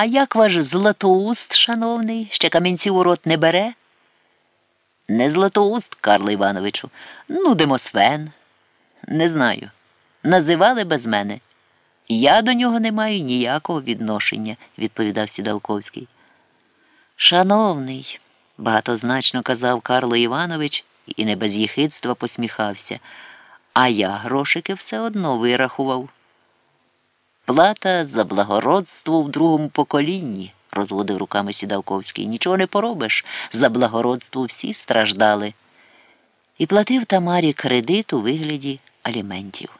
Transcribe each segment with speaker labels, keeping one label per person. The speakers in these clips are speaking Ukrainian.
Speaker 1: А як ваш Златоуст, шановний, ще камінців у рот не бере? Не Златоуст, Карло Івановичу. Ну, Демосфен. Не знаю. Називали без мене. Я до нього не маю ніякого відношення, відповідав Сідалковський. Шановний, багатозначно казав Карло Іванович і не без їхидства посміхався, а я грошики все одно вирахував. Плата за благородство в другому поколінні, розводив руками Сідалковський. Нічого не поробиш. За благородство всі страждали. І платив Тамарі кредит у вигляді аліментів.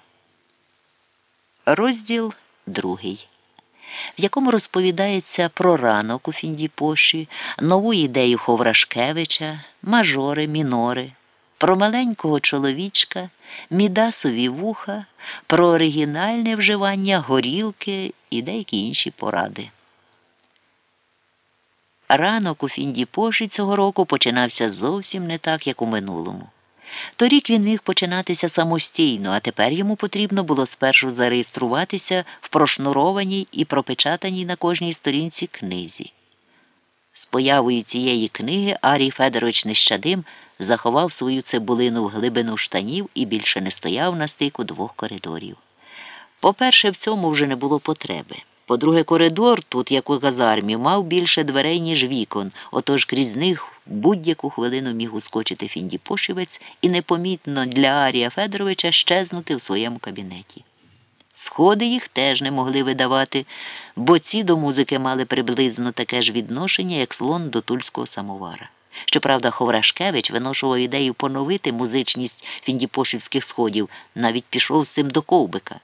Speaker 1: Розділ другий, в якому розповідається про ранок у Фіндіпоші, нову ідею Ховрашкевича, мажори, мінори, про маленького чоловічка, мідасові вуха, про оригінальне вживання горілки і деякі інші поради. Ранок у Фіндіпоші цього року починався зовсім не так, як у минулому. Торік він міг починатися самостійно, а тепер йому потрібно було спершу зареєструватися в прошнурованій і пропечатаній на кожній сторінці книзі. З появою цієї книги Арій Федорович Нещадим заховав свою цибулину в глибину штанів і більше не стояв на стику двох коридорів. По-перше, в цьому вже не було потреби. По-друге, коридор, тут, як у казармі, мав більше дверей, ніж вікон, отож крізь них будь-яку хвилину міг ускочити Фіндіпошівець і непомітно для Арія Федоровича щезнути в своєму кабінеті. Сходи їх теж не могли видавати, бо ці до музики мали приблизно таке ж відношення, як слон до тульського самовара. Щоправда, Ховрашкевич виношував ідею поновити музичність фіндіпошівських сходів, навіть пішов з цим до ковбика.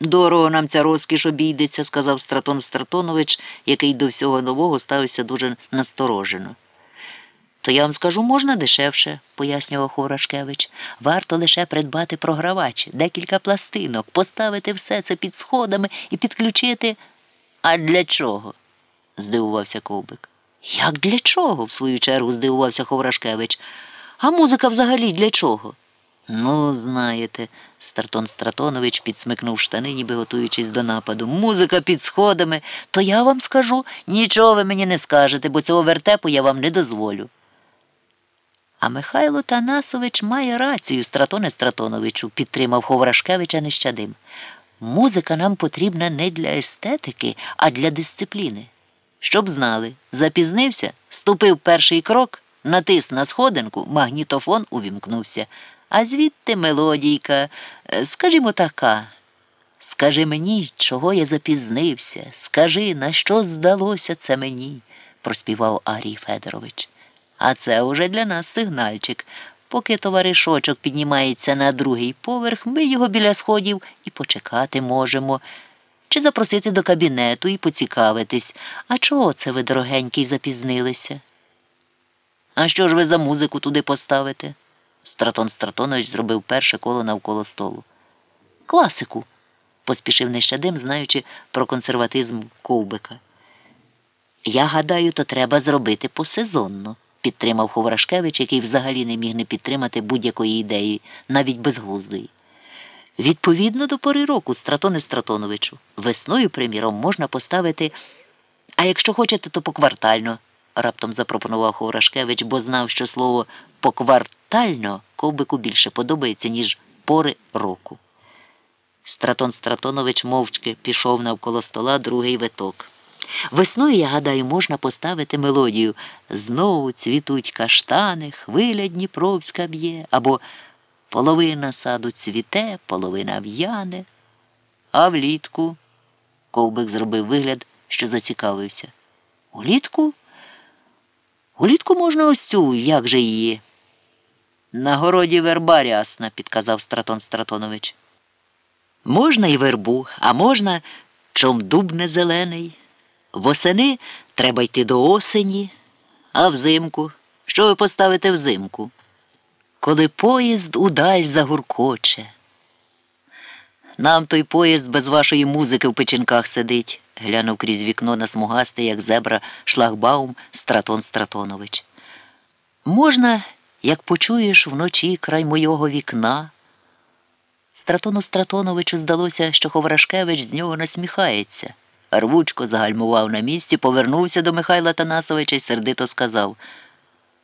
Speaker 1: Дорого нам ця розкіш обійдеться, сказав Стратон Стратонович, який до всього нового ставився дуже насторожено. То я вам скажу, можна дешевше, пояснював Ховрашкевич. Варто лише придбати програвач, декілька пластинок, поставити все це під сходами і підключити. А для чого? здивувався Ковбик. Як для чого? в свою чергу здивувався Ховрашкевич. А музика взагалі для чого? Ну, знаєте, Стартон Стратонович підсмикнув штани, ніби готуючись до нападу. Музика під сходами, то я вам скажу, нічого ви мені не скажете, бо цього вертепу я вам не дозволю. А Михайло Танасович має рацію, Стратоне Стратоновичу, підтримав Ховрашкевича нещадим. Музика нам потрібна не для естетики, а для дисципліни. Щоб знали, запізнився, ступив перший крок, натис на сходинку, магнітофон увімкнувся. А звідти мелодійка, е, скажімо, така. Скажи мені, чого я запізнився, скажи, на що здалося це мені, проспівав Арій Федорович. А це уже для нас сигнальчик. Поки товаришочок піднімається на другий поверх, ми його біля сходів і почекати можемо. Чи запросити до кабінету і поцікавитись, а чого це ви, дорогенький, запізнилися? А що ж ви за музику туди поставите? Стратон Стратонович зробив перше коло навколо столу. Класику, поспішив нещадим, знаючи про консерватизм ковбика. Я гадаю, то треба зробити посезонно, підтримав Ховрашкевич, який взагалі не міг не підтримати будь-якої ідеї, навіть безглуздої. Відповідно до пори року, Стратоне Стратоновичу, весною, приміром, можна поставити, а якщо хочете, то поквартально, раптом запропонував Ховрашкевич, бо знав, що слово поквартально ковбику більше подобається, ніж пори року. Стратон Стратонович мовчки пішов навколо стола другий виток. Весною, я гадаю, можна поставити мелодію Знову цвітуть каштани, хвиля Дніпровська б'є, або половина саду цвіте, половина в'яне. А влітку ковбик зробив вигляд, що зацікавився. Улітку? Улітку можна ось цю, як же її? На городі верба рясна, підказав Стратон Стратонович. Можна і вербу, а можна чом дуб не зелений. Восени треба йти до осені, а взимку. Що ви поставите взимку? Коли поїзд удаль загуркоче. Нам той поїзд без вашої музики в печінках сидить, глянув крізь вікно на смугастий, як зебра, шлагбаум Стратон Стратонович. Можна, як почуєш вночі край мойого вікна. Стратону Стратоновичу здалося, що Ховрашкевич з нього насміхається. Рвучко загальмував на місці, повернувся до Михайла Танасовича і сердито сказав